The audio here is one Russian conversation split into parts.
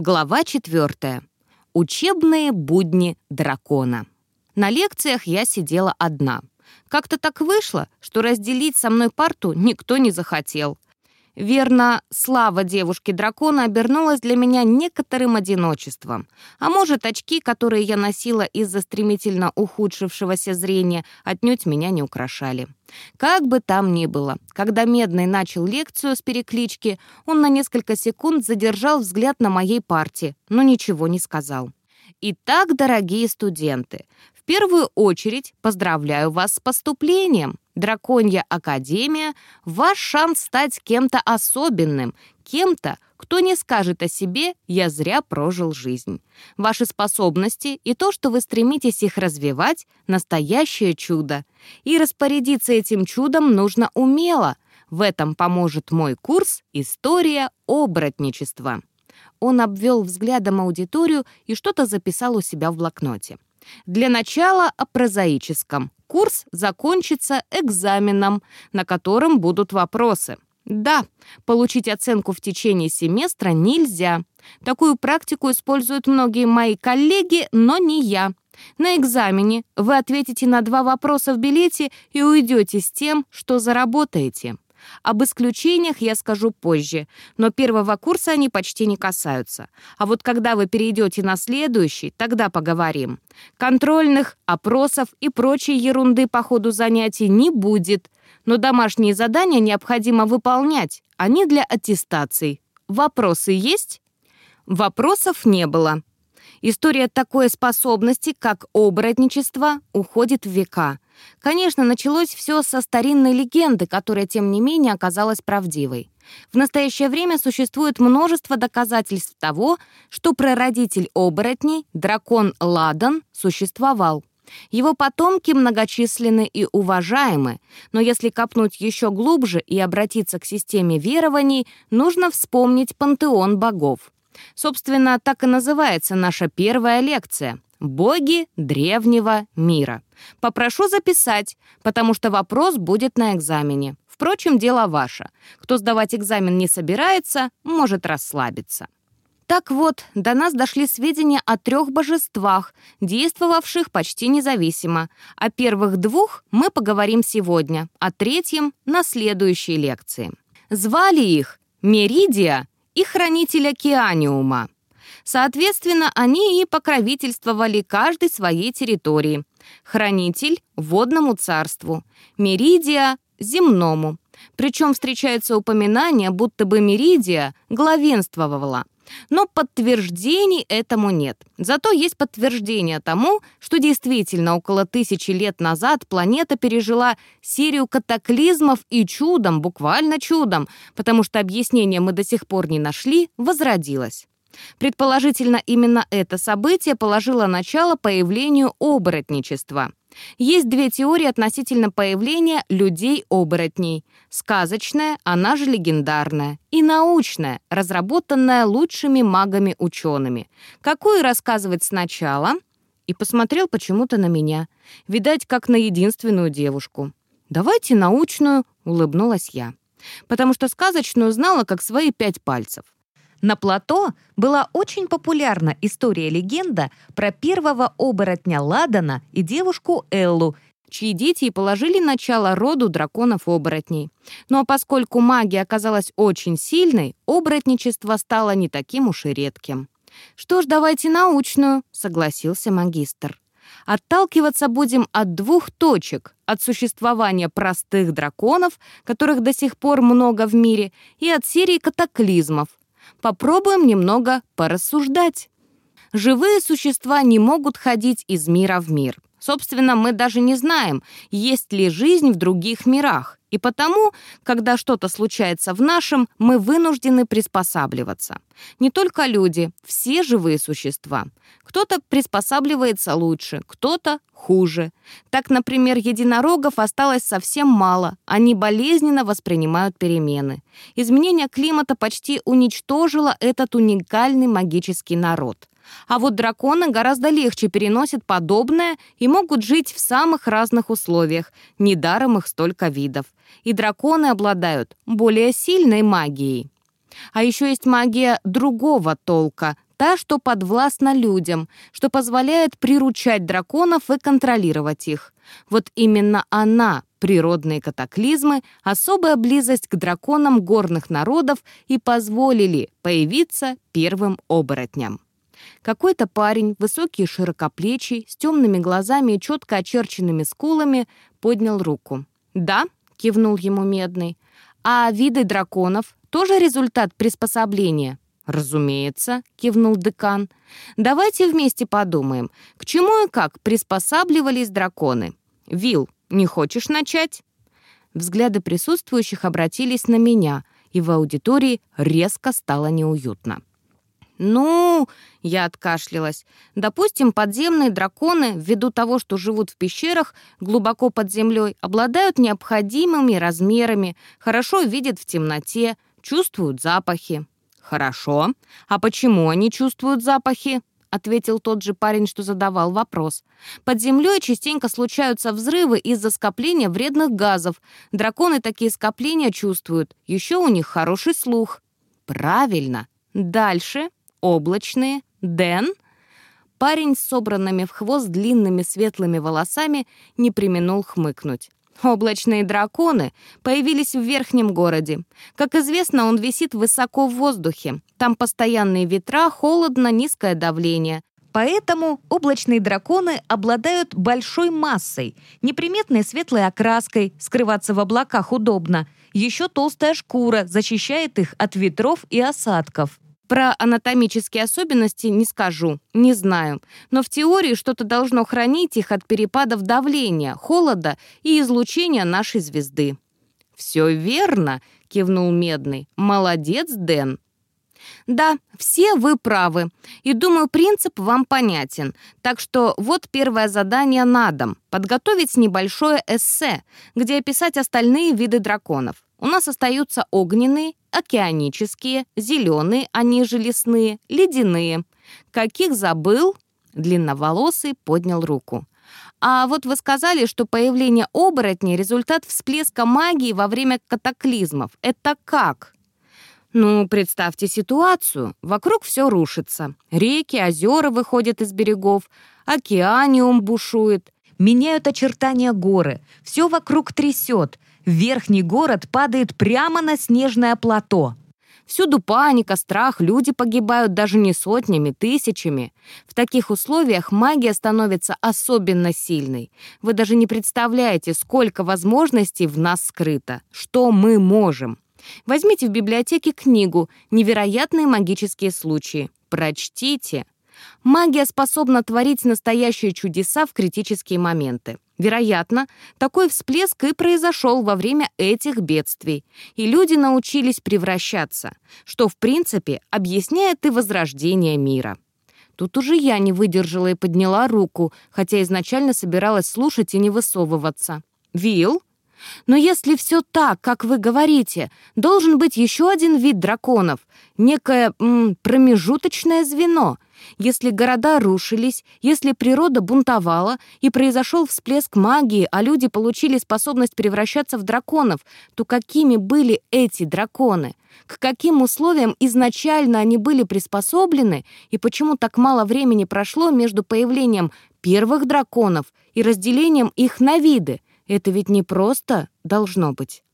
Глава 4. Учебные будни дракона. На лекциях я сидела одна. Как-то так вышло, что разделить со мной парту никто не захотел. Верно, слава девушки-дракона обернулась для меня некоторым одиночеством. А может, очки, которые я носила из-за стремительно ухудшившегося зрения, отнюдь меня не украшали. Как бы там ни было, когда Медный начал лекцию с переклички, он на несколько секунд задержал взгляд на моей партии, но ничего не сказал. Итак, дорогие студенты, в первую очередь поздравляю вас с поступлением. Драконья Академия — ваш шанс стать кем-то особенным, кем-то, кто не скажет о себе «я зря прожил жизнь». Ваши способности и то, что вы стремитесь их развивать — настоящее чудо. И распорядиться этим чудом нужно умело. В этом поможет мой курс «История оборотничества». Он обвел взглядом аудиторию и что-то записал у себя в блокноте. Для начала о прозаическом. Курс закончится экзаменом, на котором будут вопросы. Да, получить оценку в течение семестра нельзя. Такую практику используют многие мои коллеги, но не я. На экзамене вы ответите на два вопроса в билете и уйдете с тем, что заработаете. Об исключениях я скажу позже, но первого курса они почти не касаются. А вот когда вы перейдете на следующий, тогда поговорим. Контрольных, опросов и прочей ерунды по ходу занятий не будет. Но домашние задания необходимо выполнять, они для аттестаций. Вопросы есть? Вопросов не было. История такой способности, как оборотничество, уходит в века. Конечно, началось все со старинной легенды, которая, тем не менее, оказалась правдивой. В настоящее время существует множество доказательств того, что прародитель оборотней, дракон Ладан, существовал. Его потомки многочисленны и уважаемы, но если копнуть еще глубже и обратиться к системе верований, нужно вспомнить пантеон богов. Собственно, так и называется наша первая лекция «Боги древнего мира». Попрошу записать, потому что вопрос будет на экзамене. Впрочем, дело ваше. Кто сдавать экзамен не собирается, может расслабиться. Так вот, до нас дошли сведения о трех божествах, действовавших почти независимо. О первых двух мы поговорим сегодня, о третьем — на следующей лекции. Звали их Меридия и Хранитель Океаниума. Соответственно, они и покровительствовали каждой своей территории. Хранитель — водному царству, Меридия — земному. Причем встречается упоминание, будто бы Меридия главенствовала — но подтверждений этому нет. Зато есть подтверждение тому, что действительно около тысячи лет назад планета пережила серию катаклизмов и чудом, буквально чудом, потому что объяснение мы до сих пор не нашли, возродилась. Предположительно, именно это событие положило начало появлению оборотничества. Есть две теории относительно появления людей-оборотней. Сказочная, она же легендарная, и научная, разработанная лучшими магами-учеными. Какую рассказывать сначала? И посмотрел почему-то на меня. Видать, как на единственную девушку. «Давайте научную», — улыбнулась я. Потому что сказочную знала как свои пять пальцев. На плато была очень популярна история-легенда про первого оборотня Ладана и девушку Эллу, чьи дети положили начало роду драконов-оборотней. Но поскольку магия оказалась очень сильной, оборотничество стало не таким уж и редким. «Что ж, давайте научную», — согласился магистр. Отталкиваться будем от двух точек, от существования простых драконов, которых до сих пор много в мире, и от серии катаклизмов, попробуем немного порассуждать. Живые существа не могут ходить из мира в мир. Собственно, мы даже не знаем, есть ли жизнь в других мирах. И потому, когда что-то случается в нашем, мы вынуждены приспосабливаться. Не только люди, все живые существа. Кто-то приспосабливается лучше, кто-то хуже. Так, например, единорогов осталось совсем мало, они болезненно воспринимают перемены. Изменение климата почти уничтожило этот уникальный магический народ. А вот драконы гораздо легче переносят подобное и могут жить в самых разных условиях. Недаром их столько видов. И драконы обладают более сильной магией. А еще есть магия другого толка, та, что подвластна людям, что позволяет приручать драконов и контролировать их. Вот именно она, природные катаклизмы, особая близость к драконам горных народов и позволили появиться первым оборотням. Какой-то парень, высокий и широкоплечий, с темными глазами и четко очерченными скулами, поднял руку. «Да», — кивнул ему Медный, — «а виды драконов тоже результат приспособления?» «Разумеется», — кивнул декан. «Давайте вместе подумаем, к чему и как приспосабливались драконы. Вил, не хочешь начать?» Взгляды присутствующих обратились на меня, и в аудитории резко стало неуютно. «Ну...» — я откашлялась. «Допустим, подземные драконы, ввиду того, что живут в пещерах глубоко под землей, обладают необходимыми размерами, хорошо видят в темноте, чувствуют запахи». «Хорошо. А почему они чувствуют запахи?» — ответил тот же парень, что задавал вопрос. «Под землей частенько случаются взрывы из-за скопления вредных газов. Драконы такие скопления чувствуют. Еще у них хороший слух». «Правильно. Дальше...» облачные, Дэн. Парень с собранными в хвост длинными светлыми волосами не применул хмыкнуть. Облачные драконы появились в верхнем городе. Как известно, он висит высоко в воздухе. Там постоянные ветра, холодно, низкое давление. Поэтому облачные драконы обладают большой массой, неприметной светлой окраской, скрываться в облаках удобно. Еще толстая шкура защищает их от ветров и осадков. Про анатомические особенности не скажу, не знаю, но в теории что-то должно хранить их от перепадов давления, холода и излучения нашей звезды. «Все верно», — кивнул Медный. «Молодец, Дэн». Да, все вы правы. И думаю, принцип вам понятен. Так что вот первое задание на дом. Подготовить небольшое эссе, где описать остальные виды драконов. У нас остаются огненные, океанические, зеленые, они же лесные, ледяные. Каких забыл? Длинноволосый поднял руку. А вот вы сказали, что появление оборотней — результат всплеска магии во время катаклизмов. Это как? Ну, представьте ситуацию. Вокруг все рушится. Реки, озера выходят из берегов, океаниум бушует. Меняют очертания горы, все вокруг трясет, Верхний город падает прямо на снежное плато. Всюду паника, страх, люди погибают даже не сотнями, тысячами. В таких условиях магия становится особенно сильной. Вы даже не представляете, сколько возможностей в нас скрыто, что мы можем. Возьмите в библиотеке книгу «Невероятные магические случаи». Прочтите. Магия способна творить настоящие чудеса в критические моменты. Вероятно, такой всплеск и произошел во время этих бедствий, и люди научились превращаться, что, в принципе, объясняет и возрождение мира. Тут уже я не выдержала и подняла руку, хотя изначально собиралась слушать и не высовываться. «Вилл?» Но если все так, как вы говорите, должен быть еще один вид драконов, некое м, промежуточное звено. Если города рушились, если природа бунтовала и произошел всплеск магии, а люди получили способность превращаться в драконов, то какими были эти драконы? К каким условиям изначально они были приспособлены и почему так мало времени прошло между появлением первых драконов и разделением их на виды? Это ведь не просто должно быть.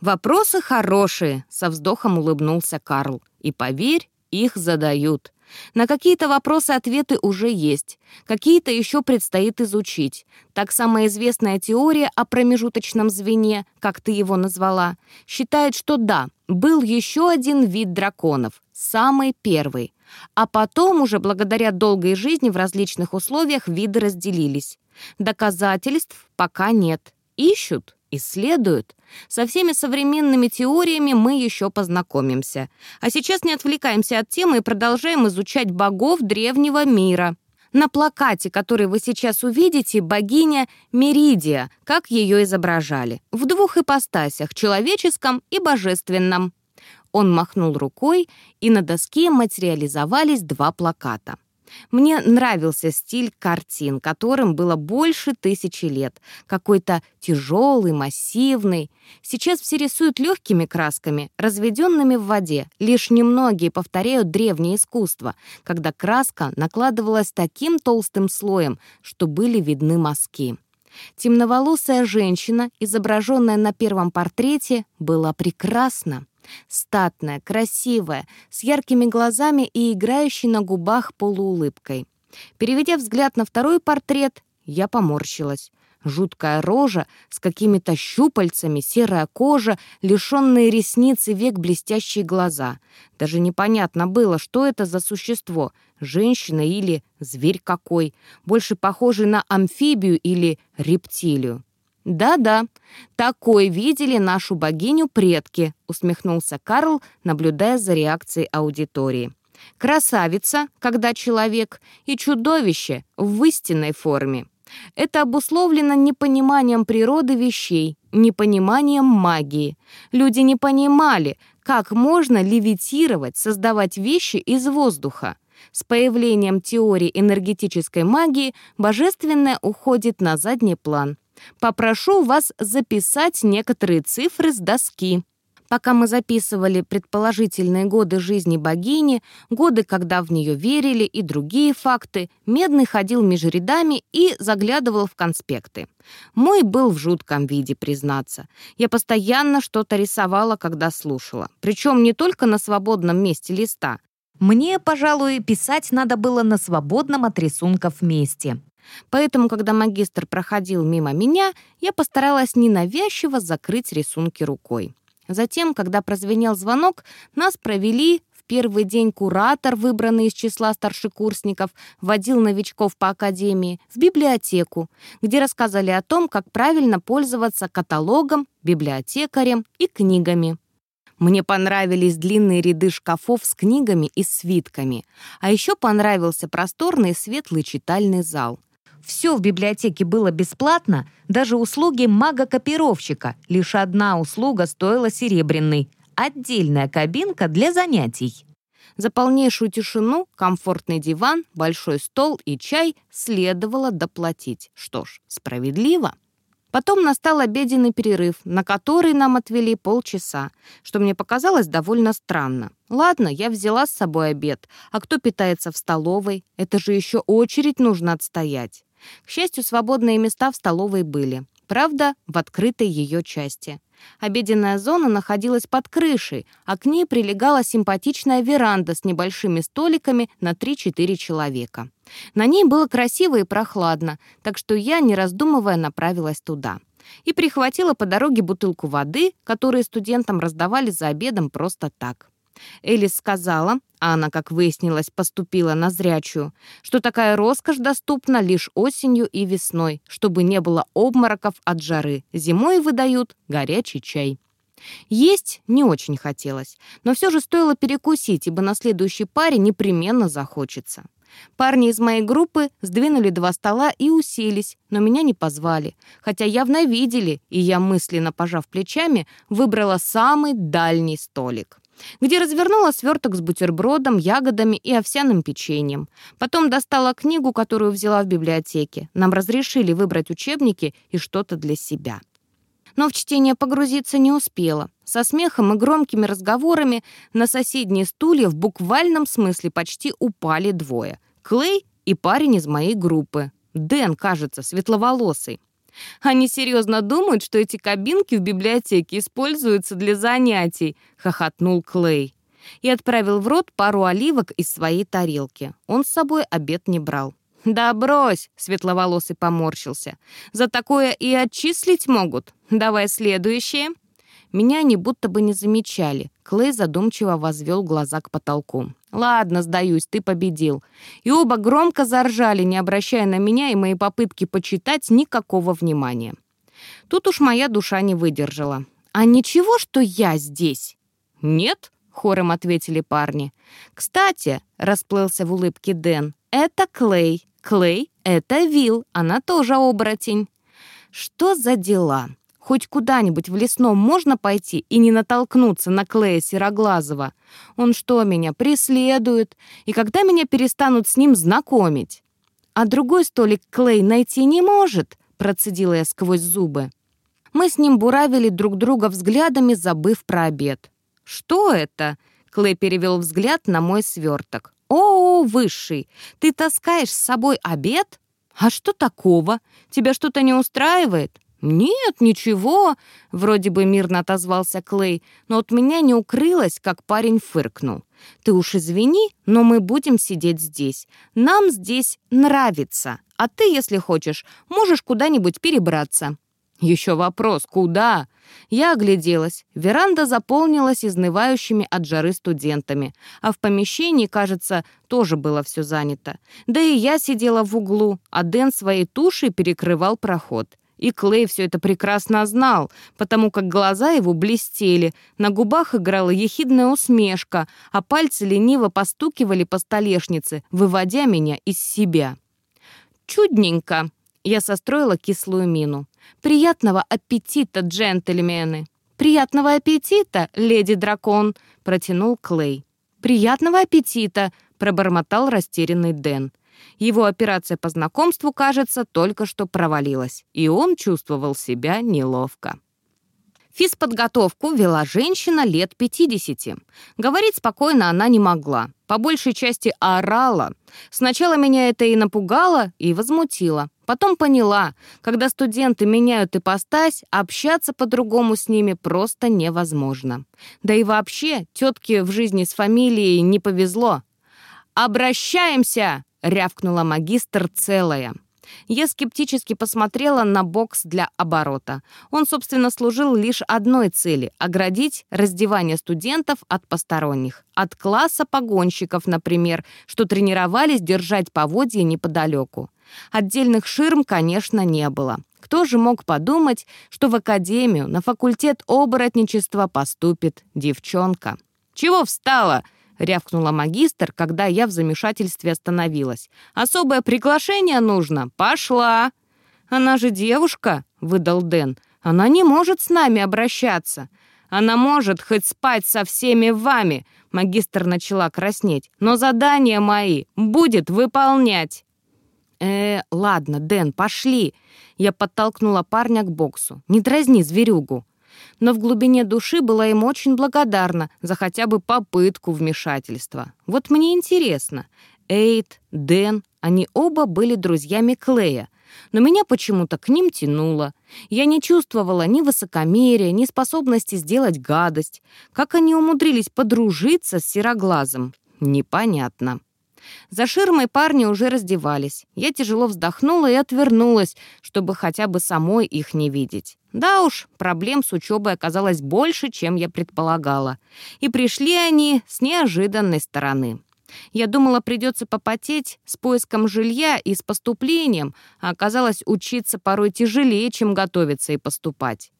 «Вопросы хорошие», — со вздохом улыбнулся Карл. «И поверь, их задают. На какие-то вопросы ответы уже есть, какие-то еще предстоит изучить. Так самая известная теория о промежуточном звене, как ты его назвала, считает, что да, был еще один вид драконов, самый первый. А потом уже благодаря долгой жизни в различных условиях виды разделились. Доказательств пока нет. Ищут, исследуют. Со всеми современными теориями мы еще познакомимся. А сейчас не отвлекаемся от темы и продолжаем изучать богов древнего мира. На плакате, который вы сейчас увидите, богиня Меридия, как ее изображали, в двух ипостасях, человеческом и божественном. Он махнул рукой, и на доске материализовались два плаката. Мне нравился стиль картин, которым было больше тысячи лет. Какой-то тяжелый, массивный. Сейчас все рисуют легкими красками, разведенными в воде. Лишь немногие повторяют древнее искусство, когда краска накладывалась таким толстым слоем, что были видны мазки. Темноволосая женщина, изображенная на первом портрете, была прекрасна. Статная, красивая, с яркими глазами и играющей на губах полуулыбкой. Переведя взгляд на второй портрет, я поморщилась. Жуткая рожа с какими-то щупальцами, серая кожа, лишенные ресниц и век блестящие глаза. Даже непонятно было, что это за существо — женщина или зверь какой, больше похожий на амфибию или рептилию. «Да-да, такой видели нашу богиню предки», — усмехнулся Карл, наблюдая за реакцией аудитории. «Красавица, когда человек, и чудовище в истинной форме. Это обусловлено непониманием природы вещей, непониманием магии. Люди не понимали, как можно левитировать, создавать вещи из воздуха. С появлением теории энергетической магии божественное уходит на задний план. Попрошу вас записать некоторые цифры с доски. Пока мы записывали предположительные годы жизни богини, годы, когда в нее верили и другие факты, Медный ходил между рядами и заглядывал в конспекты. Мой был в жутком виде, признаться. Я постоянно что-то рисовала, когда слушала. Причем не только на свободном месте листа. Мне, пожалуй, писать надо было на свободном от рисунков месте. Поэтому, когда магистр проходил мимо меня, я постаралась ненавязчиво закрыть рисунки рукой. Затем, когда прозвенел звонок, нас провели в первый день куратор, выбранный из числа старшекурсников, водил новичков по академии, в библиотеку, где рассказали о том, как правильно пользоваться каталогом, библиотекарем и книгами. Мне понравились длинные ряды шкафов с книгами и свитками, а еще понравился просторный светлый читальный зал. Все в библиотеке было бесплатно, даже услуги мага-копировщика. Лишь одна услуга стоила серебряной — отдельная кабинка для занятий. За полнейшую тишину, комфортный диван, большой стол и чай следовало доплатить. Что ж, справедливо. Потом настал обеденный перерыв, на который нам отвели полчаса, что мне показалось довольно странно. Ладно, я взяла с собой обед, а кто питается в столовой? Это же еще очередь нужно отстоять. К счастью, свободные места в столовой были. Правда, в открытой ее части. Обеденная зона находилась под крышей, а к ней прилегала симпатичная веранда с небольшими столиками на 3-4 человека. На ней было красиво и прохладно, так что я, не раздумывая, направилась туда. И прихватила по дороге бутылку воды, которую студентам раздавали за обедом просто так. Элис сказала, а она, как выяснилось, поступила на зрячую, что такая роскошь доступна лишь осенью и весной, чтобы не было обмороков от жары. Зимой выдают горячий чай. Есть не очень хотелось, но все же стоило перекусить, ибо на следующей паре непременно захочется. Парни из моей группы сдвинули два стола и уселись, но меня не позвали, хотя явно видели, и я, мысленно пожав плечами, выбрала самый дальний столик где развернула сверток с бутербродом, ягодами и овсяным печеньем. Потом достала книгу, которую взяла в библиотеке. Нам разрешили выбрать учебники и что-то для себя. Но в чтение погрузиться не успела. Со смехом и громкими разговорами на соседние стулья в буквальном смысле почти упали двое. Клей и парень из моей группы. Дэн, кажется, светловолосый. Они серьезно думают, что эти кабинки в библиотеке используются для занятий», — хохотнул Клей. И отправил в рот пару оливок из своей тарелки. Он с собой обед не брал. «Да брось!» — светловолосый поморщился. «За такое и отчислить могут. Давай следующее». Меня они будто бы не замечали. Клей задумчиво возвел глаза к потолку. «Ладно, сдаюсь, ты победил». И оба громко заржали, не обращая на меня и мои попытки почитать никакого внимания. Тут уж моя душа не выдержала. «А ничего, что я здесь?» «Нет», — хором ответили парни. «Кстати», — расплылся в улыбке Дэн, — «это Клей. Клей — это Вил, она тоже оборотень». «Что за дела?» Хоть куда-нибудь в лесном можно пойти и не натолкнуться на Клея Сероглазого? Он что, меня преследует? И когда меня перестанут с ним знакомить? А другой столик Клей найти не может, процедила я сквозь зубы. Мы с ним буравили друг друга взглядами, забыв про обед. «Что это?» — Клей перевел взгляд на мой сверток. «О, высший, ты таскаешь с собой обед? А что такого? Тебя что-то не устраивает?» «Нет, ничего», — вроде бы мирно отозвался Клей, но от меня не укрылось, как парень фыркнул. «Ты уж извини, но мы будем сидеть здесь. Нам здесь нравится, а ты, если хочешь, можешь куда-нибудь перебраться». «Еще вопрос, куда?» Я огляделась. Веранда заполнилась изнывающими от жары студентами, а в помещении, кажется, тоже было все занято. Да и я сидела в углу, а Дэн своей тушей перекрывал проход. И Клей все это прекрасно знал, потому как глаза его блестели, на губах играла ехидная усмешка, а пальцы лениво постукивали по столешнице, выводя меня из себя. «Чудненько!» Я состроила кислую мину. «Приятного аппетита, джентльмены!» «Приятного аппетита, леди-дракон!» — протянул Клей. «Приятного аппетита!» — пробормотал растерянный Дэн. Его операция по знакомству, кажется, только что провалилась, и он чувствовал себя неловко. Физподготовку вела женщина лет 50. Говорить спокойно она не могла. По большей части орала. Сначала меня это и напугало, и возмутило. Потом поняла, когда студенты меняют ипостась, общаться по-другому с ними просто невозможно. Да и вообще, тетке в жизни с фамилией не повезло. «Обращаемся!» — рявкнула магистр целая. Я скептически посмотрела на бокс для оборота. Он, собственно, служил лишь одной цели — оградить раздевание студентов от посторонних. От класса погонщиков, например, что тренировались держать поводья неподалеку. Отдельных ширм, конечно, не было. Кто же мог подумать, что в академию на факультет оборотничества поступит девчонка? «Чего встала?» — рявкнула магистр, когда я в замешательстве остановилась. «Особое приглашение нужно. Пошла!» «Она же девушка», — выдал Дэн. «Она не может с нами обращаться. Она может хоть спать со всеми вами», — магистр начала краснеть. «Но задания мои будет выполнять». «Э, ладно, Дэн, пошли!» Я подтолкнула парня к боксу. «Не дразни зверюгу!» Но в глубине души была им очень благодарна за хотя бы попытку вмешательства. Вот мне интересно, Эйд, Дэн, они оба были друзьями Клея, но меня почему-то к ним тянуло. Я не чувствовала ни высокомерия, ни способности сделать гадость. Как они умудрились подружиться с Сероглазом? Непонятно. За ширмой парни уже раздевались. Я тяжело вздохнула и отвернулась, чтобы хотя бы самой их не видеть. Да уж, проблем с учебой оказалось больше, чем я предполагала. И пришли они с неожиданной стороны. Я думала, придется попотеть с поиском жилья и с поступлением, а оказалось учиться порой тяжелее, чем готовиться и поступать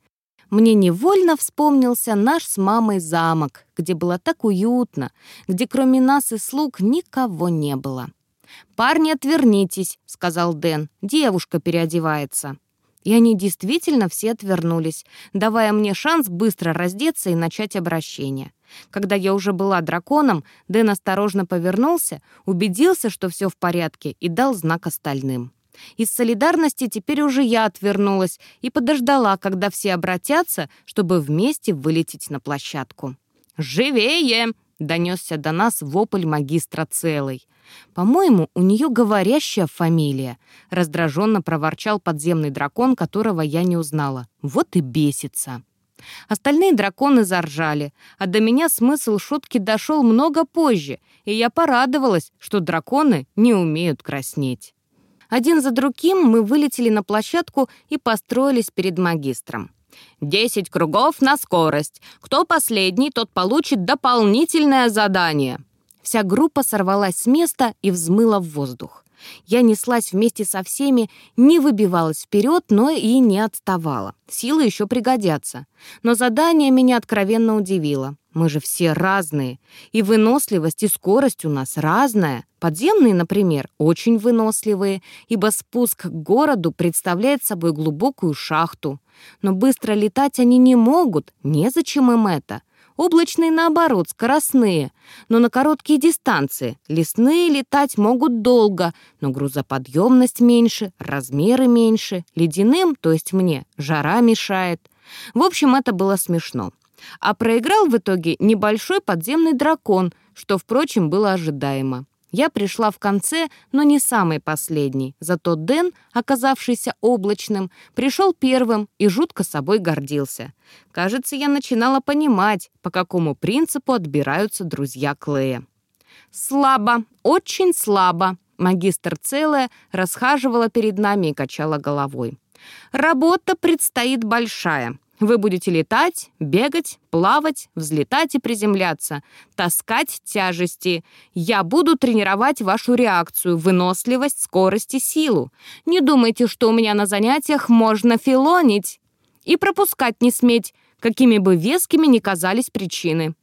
мне невольно вспомнился наш с мамой замок, где было так уютно, где кроме нас и слуг никого не было. «Парни, отвернитесь», — сказал Дэн. «Девушка переодевается». И они действительно все отвернулись, давая мне шанс быстро раздеться и начать обращение. Когда я уже была драконом, Дэн осторожно повернулся, убедился, что все в порядке, и дал знак остальным. Из солидарности теперь уже я отвернулась и подождала, когда все обратятся, чтобы вместе вылететь на площадку. «Живее!» — донесся до нас вопль магистра целой. «По-моему, у нее говорящая фамилия», — раздраженно проворчал подземный дракон, которого я не узнала. «Вот и бесится». Остальные драконы заржали, а до меня смысл шутки дошел много позже, и я порадовалась, что драконы не умеют краснеть. Один за другим мы вылетели на площадку и построились перед магистром. «Десять кругов на скорость. Кто последний, тот получит дополнительное задание». Вся группа сорвалась с места и взмыла в воздух. Я неслась вместе со всеми, не выбивалась вперед, но и не отставала. Силы еще пригодятся. Но задание меня откровенно удивило. Мы же все разные. И выносливость, и скорость у нас разная. Подземные, например, очень выносливые, ибо спуск к городу представляет собой глубокую шахту. Но быстро летать они не могут, незачем им это. Облачные, наоборот, скоростные, но на короткие дистанции. Лесные летать могут долго, но грузоподъемность меньше, размеры меньше. Ледяным, то есть мне, жара мешает. В общем, это было смешно. А проиграл в итоге небольшой подземный дракон, что, впрочем, было ожидаемо. Я пришла в конце, но не самый последний. Зато Дэн, оказавшийся облачным, пришел первым и жутко собой гордился. Кажется, я начинала понимать, по какому принципу отбираются друзья Клея. «Слабо, очень слабо», — магистр целая расхаживала перед нами и качала головой. «Работа предстоит большая. Вы будете летать, бегать, плавать, взлетать и приземляться, таскать тяжести. Я буду тренировать вашу реакцию, выносливость, скорость и силу. Не думайте, что у меня на занятиях можно филонить. И пропускать не сметь, какими бы вескими ни казались причины.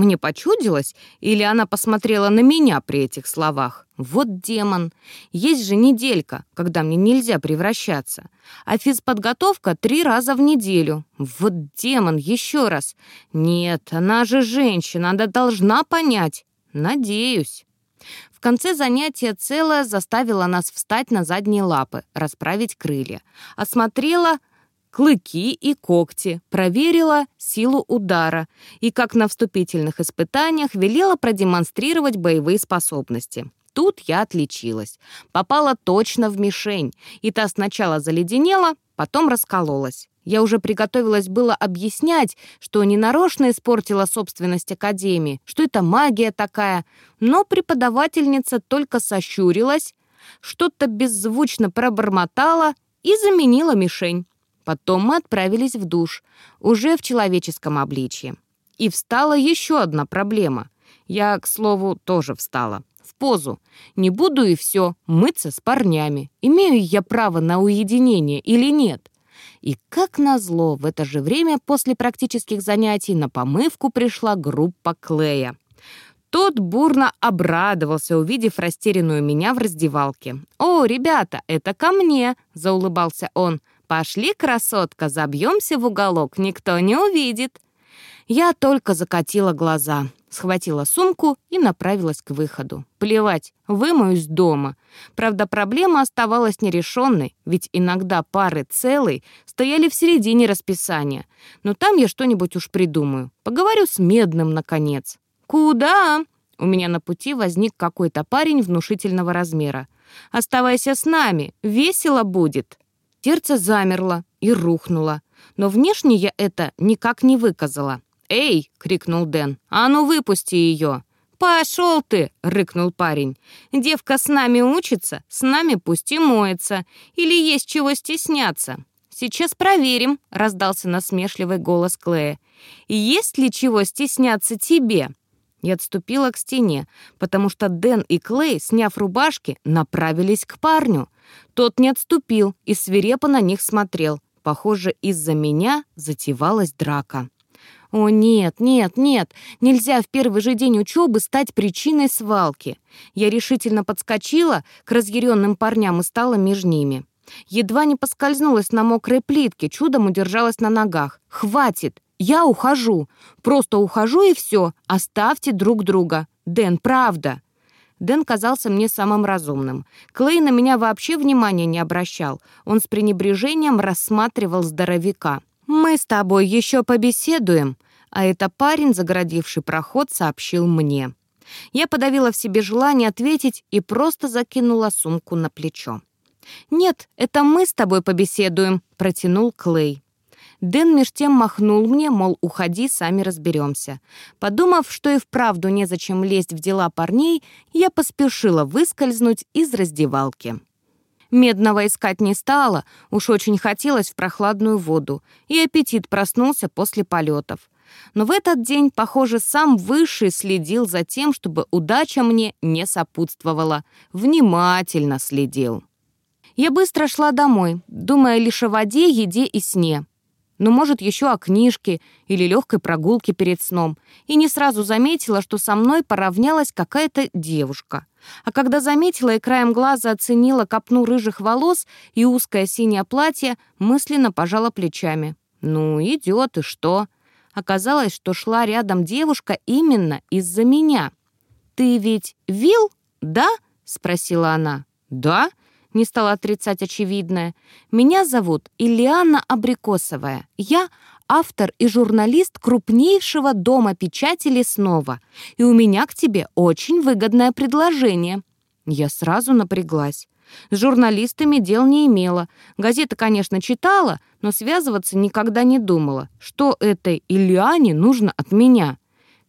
Мне почудилось, или она посмотрела на меня при этих словах? Вот демон. Есть же неделька, когда мне нельзя превращаться. А физподготовка три раза в неделю. Вот демон, еще раз. Нет, она же женщина, она должна понять. Надеюсь. В конце занятия целая заставила нас встать на задние лапы, расправить крылья. Осмотрела клыки и когти, проверила силу удара и, как на вступительных испытаниях, велела продемонстрировать боевые способности. Тут я отличилась. Попала точно в мишень, и та сначала заледенела, потом раскололась. Я уже приготовилась было объяснять, что ненарочно испортила собственность Академии, что это магия такая, но преподавательница только сощурилась, что-то беззвучно пробормотала и заменила мишень. Потом мы отправились в душ, уже в человеческом обличье. И встала еще одна проблема. Я, к слову, тоже встала. В позу. Не буду и все, мыться с парнями. Имею я право на уединение или нет? И как назло, в это же время после практических занятий на помывку пришла группа Клея. Тот бурно обрадовался, увидев растерянную меня в раздевалке. «О, ребята, это ко мне!» — заулыбался он. «Пошли, красотка, забьемся в уголок, никто не увидит». Я только закатила глаза, схватила сумку и направилась к выходу. Плевать, вымоюсь дома. Правда, проблема оставалась нерешенной, ведь иногда пары целой стояли в середине расписания. Но там я что-нибудь уж придумаю. Поговорю с Медным, наконец. «Куда?» У меня на пути возник какой-то парень внушительного размера. «Оставайся с нами, весело будет». Сердце замерло и рухнуло, но внешне я это никак не выказала. «Эй!» — крикнул Дэн. «А ну выпусти ее!» «Пошел ты!» — рыкнул парень. «Девка с нами учится, с нами пусть и моется. Или есть чего стесняться?» «Сейчас проверим», — раздался насмешливый голос Клея. «Есть ли чего стесняться тебе?» Я отступила к стене, потому что Дэн и Клей, сняв рубашки, направились к парню. Тот не отступил и свирепо на них смотрел. Похоже, из-за меня затевалась драка. О нет, нет, нет, нельзя в первый же день учебы стать причиной свалки. Я решительно подскочила к разъяренным парням и стала между ними. Едва не поскользнулась на мокрой плитке, чудом удержалась на ногах. «Хватит! Я ухожу! Просто ухожу и все! Оставьте друг друга! Дэн, правда!» Дэн казался мне самым разумным. Клей на меня вообще внимания не обращал. Он с пренебрежением рассматривал здоровяка. «Мы с тобой еще побеседуем», а это парень, загородивший проход, сообщил мне. Я подавила в себе желание ответить и просто закинула сумку на плечо. «Нет, это мы с тобой побеседуем», — протянул Клей. Дэн меж тем махнул мне, мол, уходи, сами разберемся. Подумав, что и вправду незачем лезть в дела парней, я поспешила выскользнуть из раздевалки. Медного искать не стала, уж очень хотелось в прохладную воду, и аппетит проснулся после полетов. Но в этот день, похоже, сам Высший следил за тем, чтобы удача мне не сопутствовала. Внимательно следил. Я быстро шла домой, думая лишь о воде, еде и сне. Ну, может, еще о книжке или легкой прогулке перед сном. И не сразу заметила, что со мной поравнялась какая-то девушка. А когда заметила и краем глаза оценила копну рыжих волос и узкое синее платье, мысленно пожала плечами. «Ну, идет, и что?» Оказалось, что шла рядом девушка именно из-за меня. «Ты ведь Вил, да?» — спросила она. «Да?» Не стала отрицать очевидное. «Меня зовут Ильяна Абрикосовая. Я автор и журналист крупнейшего дома печати Лесного, и у меня к тебе очень выгодное предложение». Я сразу напряглась. С журналистами дел не имела. Газеты, конечно, читала, но связываться никогда не думала. Что этой Ильяне нужно от меня?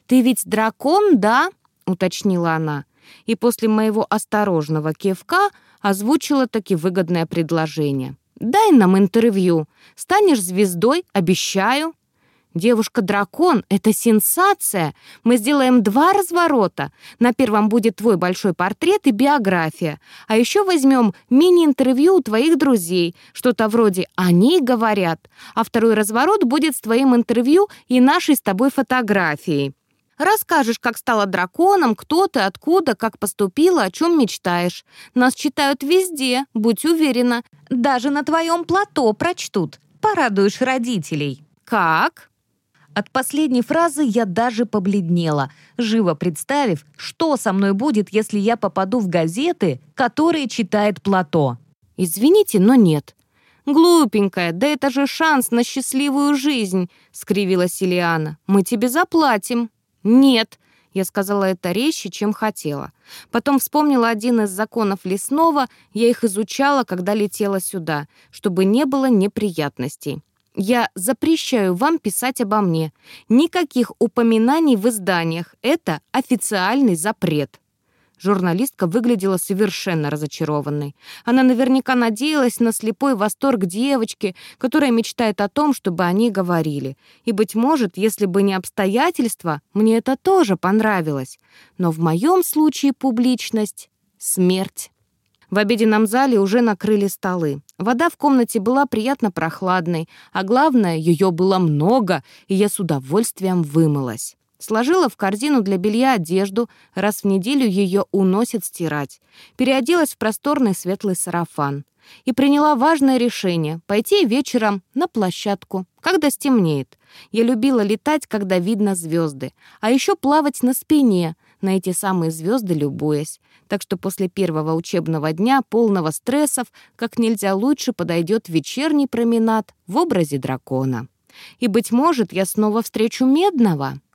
«Ты ведь дракон, да?» — уточнила она. И после моего осторожного кивка озвучила таки выгодное предложение. «Дай нам интервью. Станешь звездой, обещаю». «Девушка-дракон — это сенсация. Мы сделаем два разворота. На первом будет твой большой портрет и биография. А еще возьмем мини-интервью у твоих друзей. Что-то вроде «они говорят». А второй разворот будет с твоим интервью и нашей с тобой фотографией. Расскажешь, как стала драконом, кто ты, откуда, как поступила, о чем мечтаешь. Нас читают везде, будь уверена. Даже на твоем плато прочтут. Порадуешь родителей. Как? От последней фразы я даже побледнела, живо представив, что со мной будет, если я попаду в газеты, которые читает плато. Извините, но нет. «Глупенькая, да это же шанс на счастливую жизнь!» — скривилась Ильяна. «Мы тебе заплатим». «Нет», — я сказала это резче, чем хотела. Потом вспомнила один из законов лесного, я их изучала, когда летела сюда, чтобы не было неприятностей. Я запрещаю вам писать обо мне. Никаких упоминаний в изданиях. Это официальный запрет. Журналистка выглядела совершенно разочарованной. Она наверняка надеялась на слепой восторг девочки, которая мечтает о том, чтобы они говорили. И, быть может, если бы не обстоятельства, мне это тоже понравилось. Но в моем случае публичность — смерть. В обеденном зале уже накрыли столы. Вода в комнате была приятно прохладной, а главное, ее было много, и я с удовольствием вымылась. Сложила в корзину для белья одежду, раз в неделю ее уносят стирать. Переоделась в просторный светлый сарафан. И приняла важное решение — пойти вечером на площадку, когда стемнеет. Я любила летать, когда видно звезды, а еще плавать на спине, на эти самые звезды любуясь. Так что после первого учебного дня, полного стрессов, как нельзя лучше подойдет вечерний променад в образе дракона. И, быть может, я снова встречу Медного —